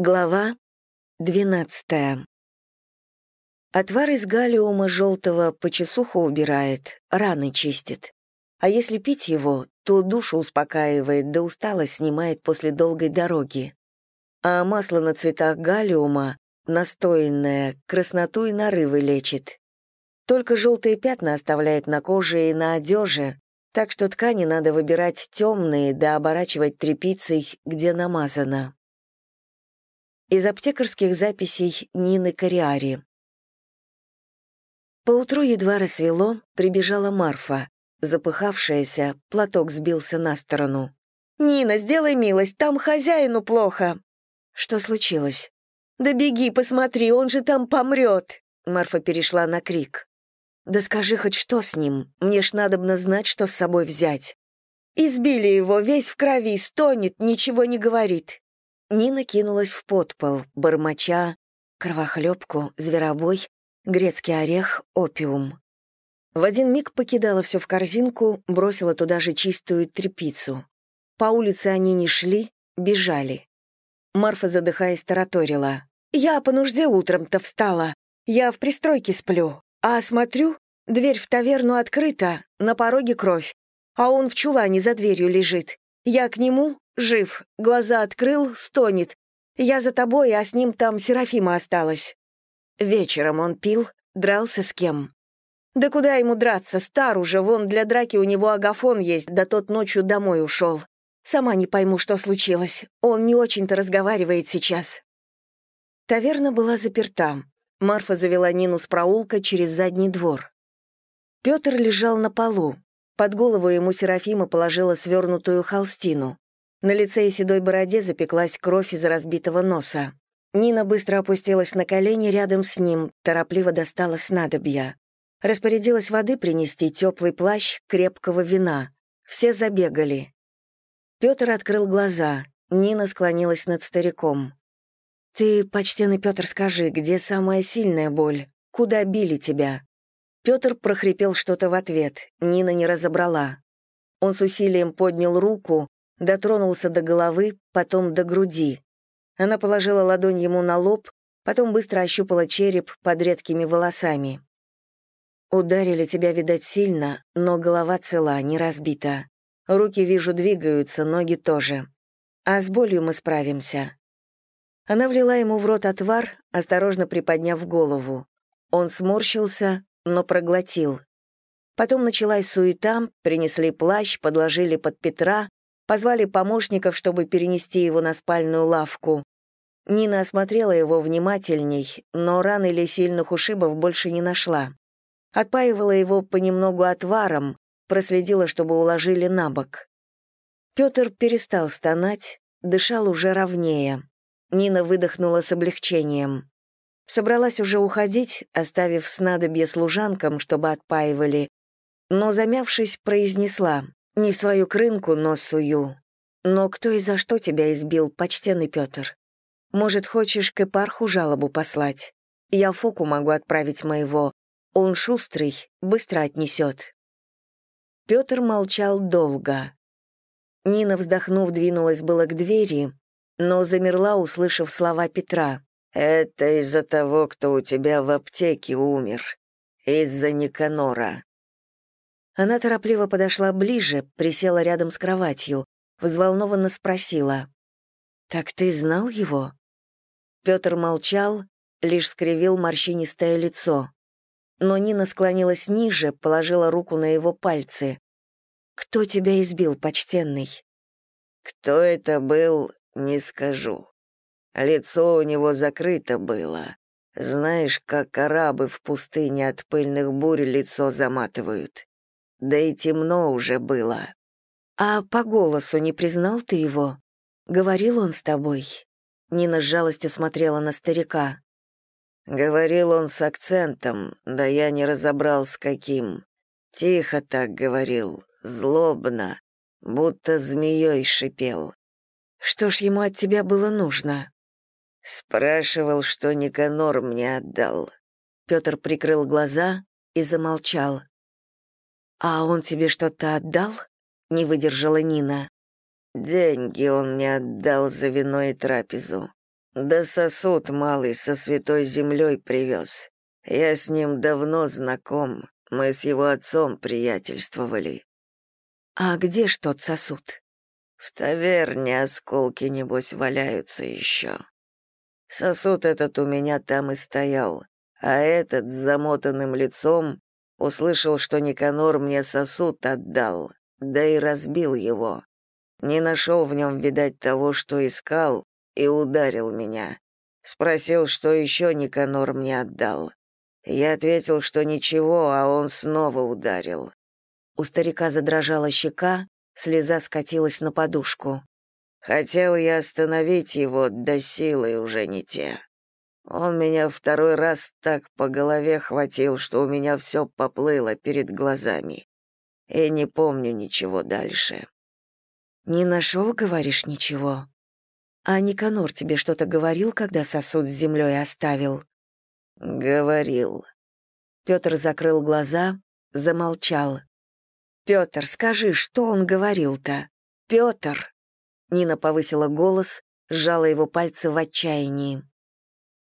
Глава 12. Отвар из галлиума желтого почесуху убирает, раны чистит. А если пить его, то душу успокаивает, да усталость снимает после долгой дороги. А масло на цветах галлиума, настоянное, красноту и нарывы лечит. Только желтые пятна оставляет на коже и на одежде, так что ткани надо выбирать темные, да оборачивать тряпицей, где намазано. Из аптекарских записей Нины Кориари. Поутру едва рассвело, прибежала Марфа. Запыхавшаяся, платок сбился на сторону. «Нина, сделай милость, там хозяину плохо!» «Что случилось?» «Да беги, посмотри, он же там помрет!» Марфа перешла на крик. «Да скажи хоть что с ним, мне ж надобно знать, что с собой взять». «Избили его, весь в крови, стонет, ничего не говорит. Нина кинулась в подпол, бормоча, кровохлебку, зверобой, грецкий орех, опиум. В один миг покидала все в корзинку, бросила туда же чистую тряпицу. По улице они не шли, бежали. Марфа, задыхаясь, тараторила. «Я по нужде утром-то встала. Я в пристройке сплю. А смотрю, дверь в таверну открыта, на пороге кровь. А он в чулане за дверью лежит. Я к нему, Жив, глаза открыл, стонет. Я за тобой, а с ним там Серафима осталась. Вечером он пил, дрался с кем. Да куда ему драться, стар уже, вон для драки у него агафон есть, да тот ночью домой ушел. Сама не пойму, что случилось. Он не очень-то разговаривает сейчас. Таверна была заперта. Марфа завела Нину с проулка через задний двор. Петр лежал на полу. Под голову ему Серафима положила свернутую холстину. На лице и седой бороде запеклась кровь из разбитого носа. Нина быстро опустилась на колени рядом с ним, торопливо достала снадобья. Распорядилась воды принести, теплый плащ, крепкого вина. Все забегали. Петр открыл глаза. Нина склонилась над стариком. «Ты, почтенный Петр, скажи, где самая сильная боль? Куда били тебя?» Петр прохрипел что-то в ответ. Нина не разобрала. Он с усилием поднял руку, дотронулся до головы, потом до груди. Она положила ладонь ему на лоб, потом быстро ощупала череп под редкими волосами. «Ударили тебя, видать, сильно, но голова цела, не разбита. Руки, вижу, двигаются, ноги тоже. А с болью мы справимся». Она влила ему в рот отвар, осторожно приподняв голову. Он сморщился, но проглотил. Потом началась суета, принесли плащ, подложили под Петра, Позвали помощников, чтобы перенести его на спальную лавку. Нина осмотрела его внимательней, но ран или сильных ушибов больше не нашла. Отпаивала его понемногу отваром, проследила, чтобы уложили на бок. Петр перестал стонать, дышал уже ровнее. Нина выдохнула с облегчением. Собралась уже уходить, оставив снадобье служанкам, чтобы отпаивали, но, замявшись, произнесла. Не свою крынку нос сую. Но кто и за что тебя избил, почтенный Петр? Может, хочешь к эпарху жалобу послать? Я Фоку могу отправить моего. Он шустрый, быстро отнесет. Петр молчал долго. Нина, вздохнув, двинулась было к двери, но замерла, услышав слова Петра. «Это из-за того, кто у тебя в аптеке умер. Из-за Никанора. Она торопливо подошла ближе, присела рядом с кроватью, взволнованно спросила. «Так ты знал его?» Петр молчал, лишь скривил морщинистое лицо. Но Нина склонилась ниже, положила руку на его пальцы. «Кто тебя избил, почтенный?» «Кто это был, не скажу. Лицо у него закрыто было. Знаешь, как арабы в пустыне от пыльных бурь лицо заматывают. Да и темно уже было. А по голосу не признал ты его? Говорил он с тобой? Нина с жалостью смотрела на старика. Говорил он с акцентом, да я не разобрал с каким. Тихо так говорил, злобно, будто змеей шипел. Что ж ему от тебя было нужно? Спрашивал, что Никанор мне отдал. Петр прикрыл глаза и замолчал. «А он тебе что-то отдал?» — не выдержала Нина. «Деньги он мне отдал за вино и трапезу. Да сосуд малый со святой землей привез. Я с ним давно знаком, мы с его отцом приятельствовали». «А где ж тот сосуд?» «В таверне осколки, небось, валяются еще. Сосуд этот у меня там и стоял, а этот с замотанным лицом услышал, что Никанор мне сосуд отдал, да и разбил его. Не нашел в нем, видать, того, что искал, и ударил меня. Спросил, что еще Никанор мне отдал. Я ответил, что ничего, а он снова ударил. У старика задрожала щека, слеза скатилась на подушку. Хотел я остановить его, да силы уже не те. Он меня второй раз так по голове хватил, что у меня все поплыло перед глазами. И не помню ничего дальше. «Не нашел, говоришь, ничего? А Никанор тебе что-то говорил, когда сосуд с землей оставил?» «Говорил». Петр закрыл глаза, замолчал. «Петр, скажи, что он говорил-то? Петр!» Нина повысила голос, сжала его пальцы в отчаянии.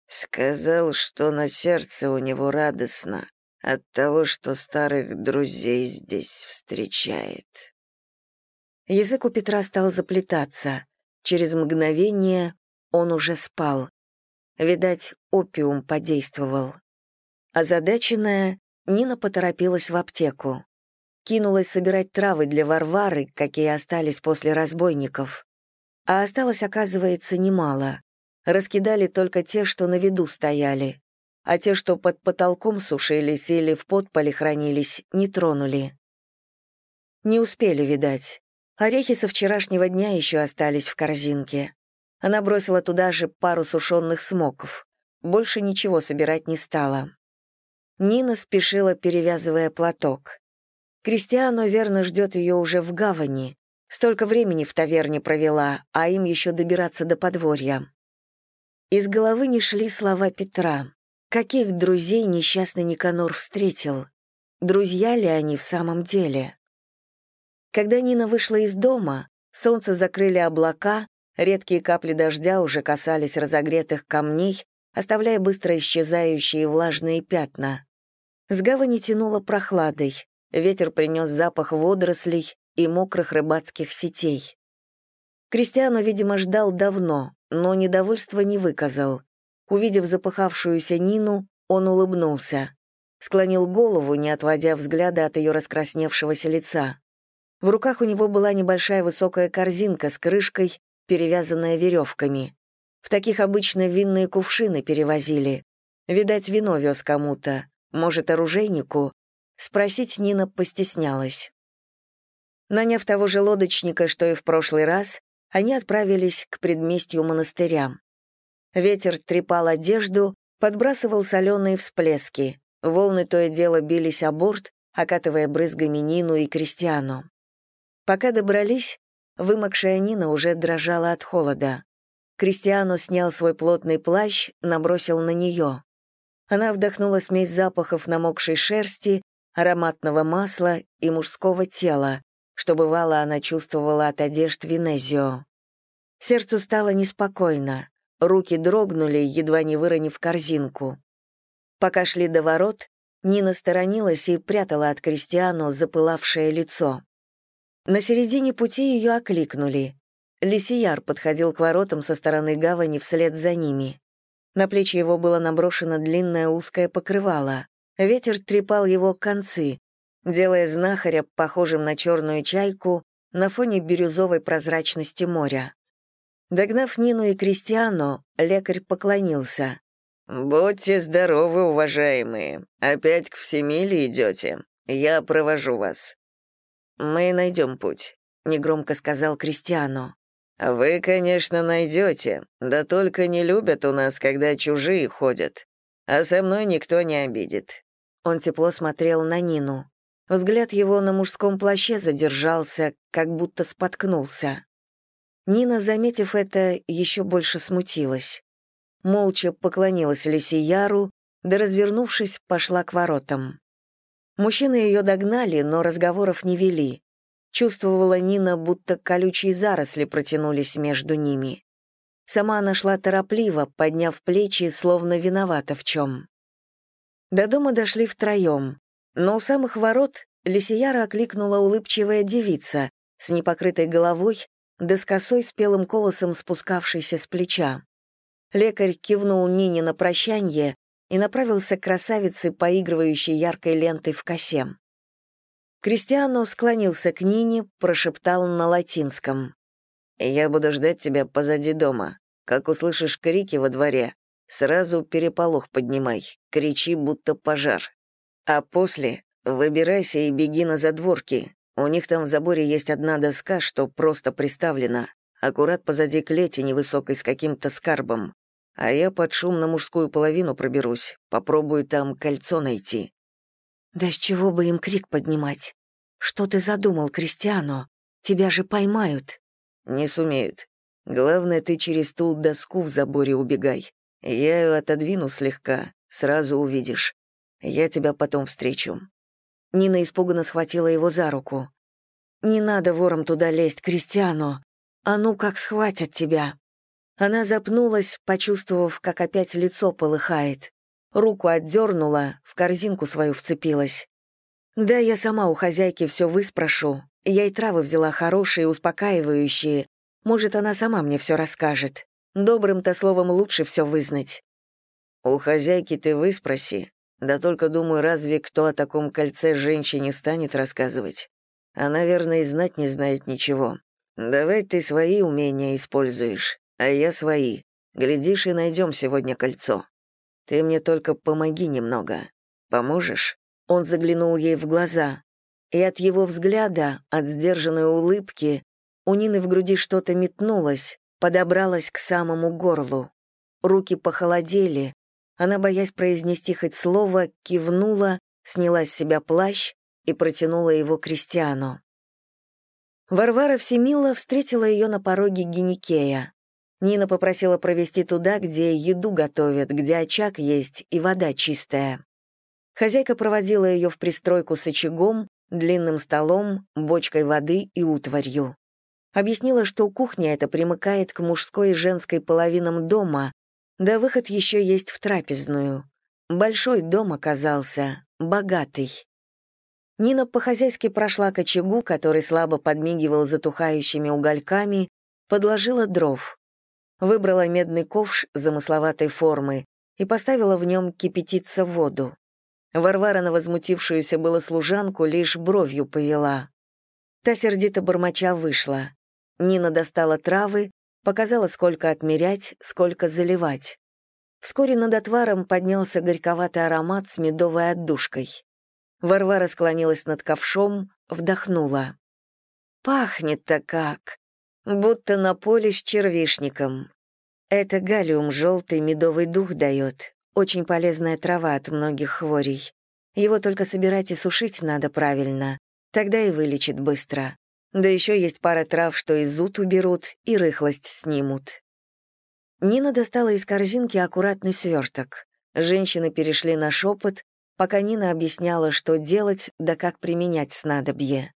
Сказал, что на сердце у него радостно от того, что старых друзей здесь встречает. Язык у Петра стал заплетаться. Через мгновение он уже спал. Видать, опиум подействовал. Озадаченная, Нина поторопилась в аптеку. Кинулась собирать травы для Варвары, какие остались после разбойников. А осталось, оказывается, немало раскидали только те, что на виду стояли, а те, что под потолком сушились или в подполе хранились, не тронули. Не успели, видать. Орехи со вчерашнего дня еще остались в корзинке. Она бросила туда же пару сушеных смоков. Больше ничего собирать не стала. Нина спешила, перевязывая платок. Кристиано верно ждет ее уже в гавани. Столько времени в таверне провела, а им еще добираться до подворья. Из головы не шли слова Петра. Каких друзей несчастный Никанор встретил? Друзья ли они в самом деле? Когда Нина вышла из дома, солнце закрыли облака, редкие капли дождя уже касались разогретых камней, оставляя быстро исчезающие влажные пятна. С гавани тянуло прохладой, ветер принес запах водорослей и мокрых рыбацких сетей. Кристиану, видимо, ждал давно, но недовольства не выказал. Увидев запыхавшуюся Нину, он улыбнулся. Склонил голову, не отводя взгляда от ее раскрасневшегося лица. В руках у него была небольшая высокая корзинка с крышкой, перевязанная веревками. В таких обычно винные кувшины перевозили. Видать, вино вез кому-то, может, оружейнику. Спросить Нина постеснялась. Наняв того же лодочника, что и в прошлый раз, они отправились к предместью монастыря. Ветер трепал одежду, подбрасывал соленые всплески. Волны то и дело бились о борт, окатывая брызгами Нину и Кристиану. Пока добрались, вымокшая Нина уже дрожала от холода. Кристиану снял свой плотный плащ, набросил на нее. Она вдохнула смесь запахов намокшей шерсти, ароматного масла и мужского тела, что бывало она чувствовала от одежд Венезио. Сердцу стало неспокойно, руки дрогнули, едва не выронив корзинку. Пока шли до ворот, Нина сторонилась и прятала от Кристиану запылавшее лицо. На середине пути ее окликнули. Лисияр подходил к воротам со стороны гавани вслед за ними. На плечи его было наброшено длинное узкое покрывало. Ветер трепал его концы, делая знахаря похожим на черную чайку на фоне бирюзовой прозрачности моря. Догнав Нину и Кристиану, лекарь поклонился. «Будьте здоровы, уважаемые. Опять к всемиле идете. Я провожу вас». «Мы найдем путь», — негромко сказал Кристиану. «Вы, конечно, найдете, да только не любят у нас, когда чужие ходят. А со мной никто не обидит». Он тепло смотрел на Нину. Взгляд его на мужском плаще задержался, как будто споткнулся. Нина, заметив это, еще больше смутилась. Молча поклонилась Лисияру, да, развернувшись, пошла к воротам. Мужчины ее догнали, но разговоров не вели. Чувствовала Нина, будто колючие заросли протянулись между ними. Сама она шла торопливо, подняв плечи, словно виновата в чем. До дома дошли втроем, но у самых ворот Лисияра окликнула улыбчивая девица с непокрытой головой, да с косой спелым колосом спускавшейся с плеча. Лекарь кивнул Нине на прощанье и направился к красавице, поигрывающей яркой лентой в косе. Кристиано склонился к Нине, прошептал на латинском. «Я буду ждать тебя позади дома. Как услышишь крики во дворе, сразу переполох поднимай, кричи, будто пожар. А после выбирайся и беги на задворки. У них там в заборе есть одна доска, что просто приставлена, аккурат позади клети невысокой с каким-то скарбом а я под шум на мужскую половину проберусь, попробую там кольцо найти». «Да с чего бы им крик поднимать? Что ты задумал, Кристиано? Тебя же поймают». «Не сумеют. Главное, ты через ту доску в заборе убегай. Я ее отодвину слегка, сразу увидишь. Я тебя потом встречу». Нина испуганно схватила его за руку. «Не надо вором туда лезть, Кристиано. А ну как схватят тебя!» Она запнулась, почувствовав, как опять лицо полыхает. Руку отдернула, в корзинку свою вцепилась. «Да, я сама у хозяйки все выспрошу. Я и травы взяла хорошие, успокаивающие. Может, она сама мне все расскажет. Добрым-то словом лучше все вызнать». «У хозяйки ты выспроси. Да только, думаю, разве кто о таком кольце женщине станет рассказывать? Она, верно, и знать не знает ничего. Давай ты свои умения используешь а я свои. Глядишь, и найдем сегодня кольцо. Ты мне только помоги немного. Поможешь?» Он заглянул ей в глаза, и от его взгляда, от сдержанной улыбки, у Нины в груди что-то метнулось, подобралось к самому горлу. Руки похолодели, она, боясь произнести хоть слово, кивнула, сняла с себя плащ и протянула его Кристиану. Варвара Всемила встретила ее на пороге Геникея. Нина попросила провести туда, где еду готовят, где очаг есть и вода чистая. Хозяйка проводила ее в пристройку с очагом, длинным столом, бочкой воды и утварью. Объяснила, что кухня эта примыкает к мужской и женской половинам дома, да выход еще есть в трапезную. Большой дом оказался, богатый. Нина по-хозяйски прошла к очагу, который слабо подмигивал затухающими угольками, подложила дров выбрала медный ковш замысловатой формы и поставила в нем кипятиться воду. Варвара на возмутившуюся было служанку лишь бровью повела. Та сердито бормоча вышла. Нина достала травы, показала, сколько отмерять, сколько заливать. Вскоре над отваром поднялся горьковатый аромат с медовой отдушкой. Варвара склонилась над ковшом, вдохнула. «Пахнет-то как! Будто на поле с червишником. Это галиум желтый медовый дух дает. Очень полезная трава от многих хворей. Его только собирать и сушить надо правильно. Тогда и вылечит быстро. Да еще есть пара трав, что и зуд уберут, и рыхлость снимут. Нина достала из корзинки аккуратный сверток. Женщины перешли на шепот, пока Нина объясняла, что делать, да как применять снадобье.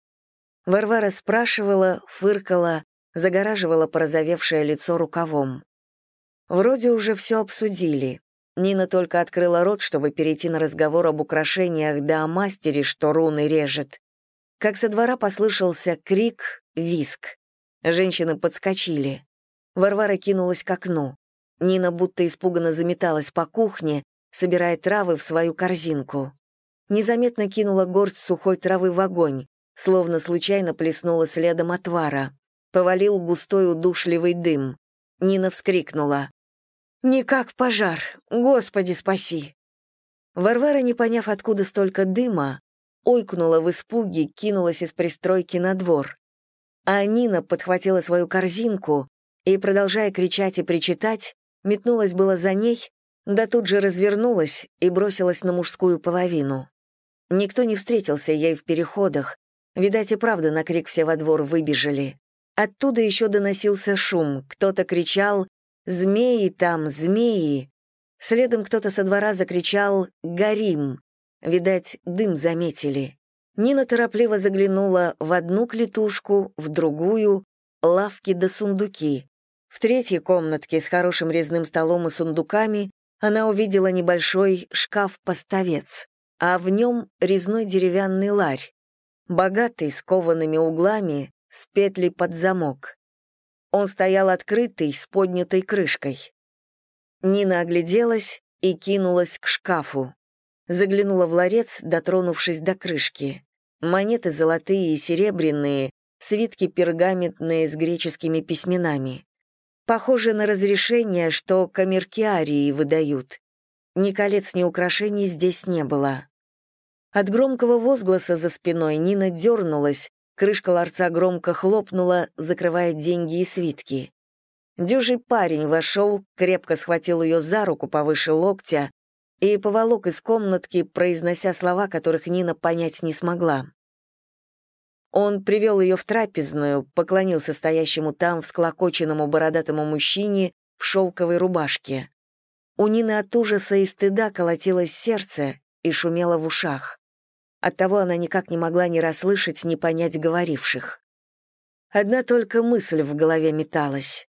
Варвара спрашивала, фыркала, загораживала порозовевшее лицо рукавом. Вроде уже все обсудили. Нина только открыла рот, чтобы перейти на разговор об украшениях да о мастере, что руны режет. Как со двора послышался крик, виск. Женщины подскочили. Варвара кинулась к окну. Нина будто испуганно заметалась по кухне, собирая травы в свою корзинку. Незаметно кинула горсть сухой травы в огонь, словно случайно плеснула следом отвара. Повалил густой удушливый дым. Нина вскрикнула. «Не как пожар! Господи, спаси!» Варвара, не поняв, откуда столько дыма, ойкнула в испуге, кинулась из пристройки на двор. А Нина подхватила свою корзинку и, продолжая кричать и причитать, метнулась было за ней, да тут же развернулась и бросилась на мужскую половину. Никто не встретился ей в переходах, видать и правда на крик все во двор выбежали. Оттуда еще доносился шум, кто-то кричал «Змеи там, змеи!» Следом кто-то со двора закричал «Горим!». Видать, дым заметили. Нина торопливо заглянула в одну клетушку, в другую, лавки да сундуки. В третьей комнатке с хорошим резным столом и сундуками она увидела небольшой шкаф-поставец, а в нем резной деревянный ларь, богатый, с коваными углами, с петлей под замок. Он стоял открытый, с поднятой крышкой. Нина огляделась и кинулась к шкафу. Заглянула в ларец, дотронувшись до крышки. Монеты золотые и серебряные, свитки пергаментные с греческими письменами. Похоже на разрешение, что камеркиарии выдают. Ни колец, ни украшений здесь не было. От громкого возгласа за спиной Нина дернулась, крышка ларца громко хлопнула, закрывая деньги и свитки. Дюжий парень вошел, крепко схватил ее за руку повыше локтя и поволок из комнатки, произнося слова, которых Нина понять не смогла. Он привел ее в трапезную, поклонился стоящему там всклокоченному бородатому мужчине в шелковой рубашке. У Нины от ужаса и стыда колотилось сердце и шумело в ушах. Оттого она никак не могла ни расслышать, ни понять говоривших. Одна только мысль в голове металась.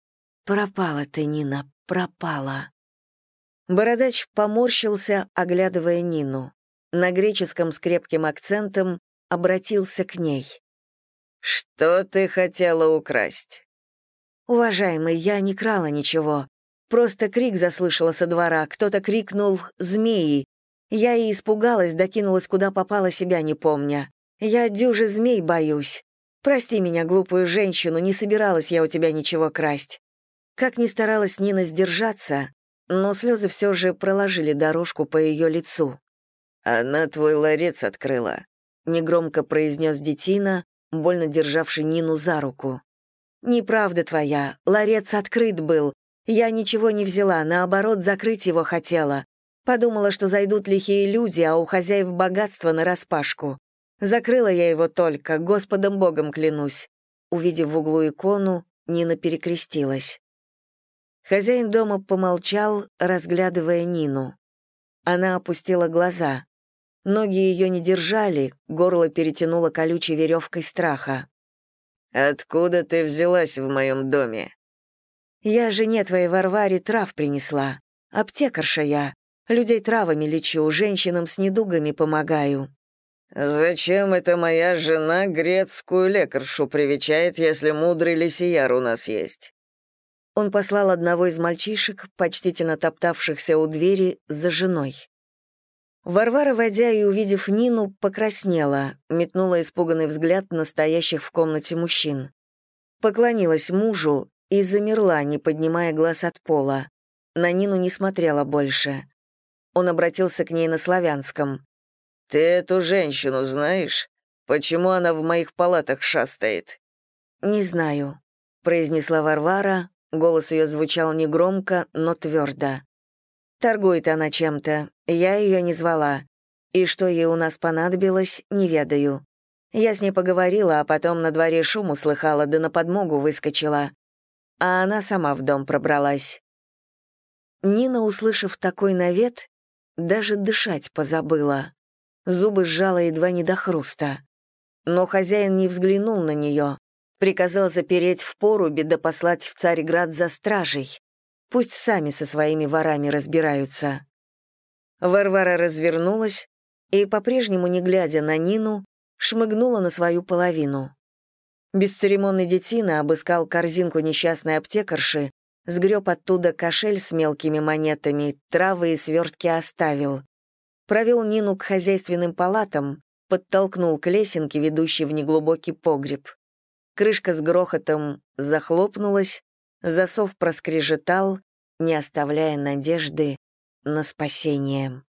«Пропала ты, Нина, пропала». Бородач поморщился, оглядывая Нину. На греческом с крепким акцентом обратился к ней. «Что ты хотела украсть?» «Уважаемый, я не крала ничего. Просто крик заслышала со двора. Кто-то крикнул «Змеи!» Я и испугалась, докинулась куда попала, себя не помня. Я дюжи змей боюсь. Прости меня, глупую женщину, не собиралась я у тебя ничего красть. Как ни старалась Нина сдержаться, но слезы все же проложили дорожку по ее лицу. «Она твой ларец открыла», — негромко произнес детина, больно державший Нину за руку. «Неправда твоя, ларец открыт был. Я ничего не взяла, наоборот, закрыть его хотела. Подумала, что зайдут лихие люди, а у хозяев богатство нараспашку. Закрыла я его только, Господом Богом клянусь». Увидев в углу икону, Нина перекрестилась. Хозяин дома помолчал, разглядывая Нину. Она опустила глаза. Ноги ее не держали, горло перетянуло колючей веревкой страха. «Откуда ты взялась в моем доме?» «Я жене твоей Варваре трав принесла. Аптекарша я. Людей травами лечу, женщинам с недугами помогаю». «Зачем это моя жена грецкую лекаршу привечает, если мудрый лисияр у нас есть?» Он послал одного из мальчишек, почтительно топтавшихся у двери, за женой. Варвара, войдя и увидев Нину, покраснела, метнула испуганный взгляд на стоящих в комнате мужчин. Поклонилась мужу и замерла, не поднимая глаз от пола. На Нину не смотрела больше. Он обратился к ней на славянском. «Ты эту женщину знаешь? Почему она в моих палатах шастает?» «Не знаю», — произнесла Варвара, Голос ее звучал негромко, но твердо. Торгует она чем-то, я ее не звала. И что ей у нас понадобилось, не ведаю. Я с ней поговорила, а потом на дворе шум услыхала, да на подмогу выскочила. А она сама в дом пробралась. Нина, услышав такой навет, даже дышать позабыла. Зубы сжала едва не до хруста. Но хозяин не взглянул на нее, Приказал запереть в порубе да послать в Царьград за стражей. Пусть сами со своими ворами разбираются. Варвара развернулась и, по-прежнему не глядя на Нину, шмыгнула на свою половину. Бесцеремонный детина обыскал корзинку несчастной аптекарши, сгреб оттуда кошель с мелкими монетами, травы и свертки оставил. Провел Нину к хозяйственным палатам, подтолкнул к лесенке, ведущей в неглубокий погреб. Крышка с грохотом захлопнулась, засов проскрежетал, не оставляя надежды на спасение.